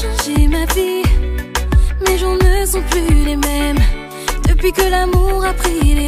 changé ma vie. Mes jours ne sont plus les mêmes depuis que l'amour a pris les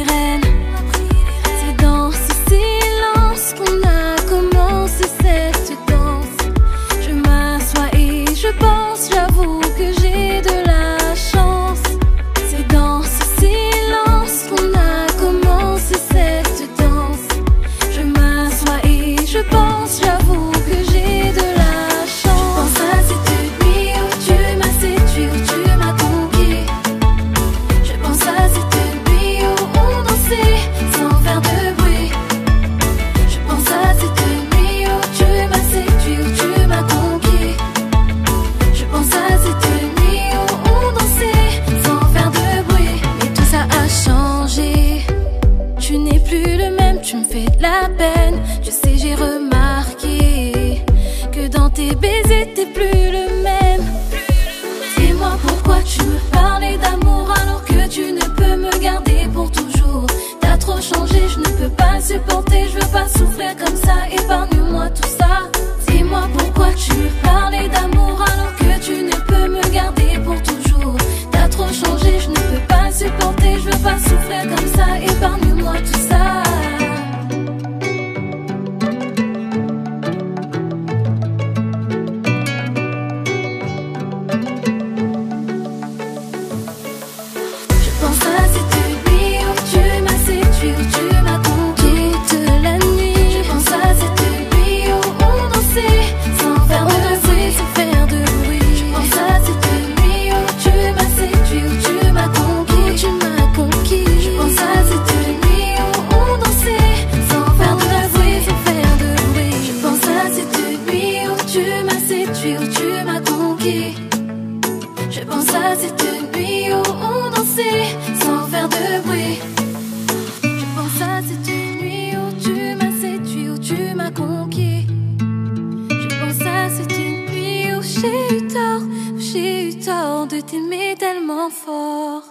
la peine. Je sais, j'ai remarqué que dans tes baisers, t'es plus le même. Dis-moi pourquoi tu me parlais d'amour alors que tu ne peux me garder pour toujours. T'as trop changé, je ne peux pas supporter, je veux pas souffrir comme ça. Épargne-moi tout ça. Dis-moi pourquoi tu me parlais d'amour alors que tu ne peux me garder pour toujours. T'as trop changé, je ne peux pas supporter, je veux pas souffrir comme ça. Épargne-moi tout ça. Je pense à cette nuit où on dansait sans faire de bruit. Je pense à cette nuit où tu m'as séduit, où tu m'as conquis. Je pense à cette nuit où j'ai eu tort, où j'ai eu tort de t'aimer tellement fort.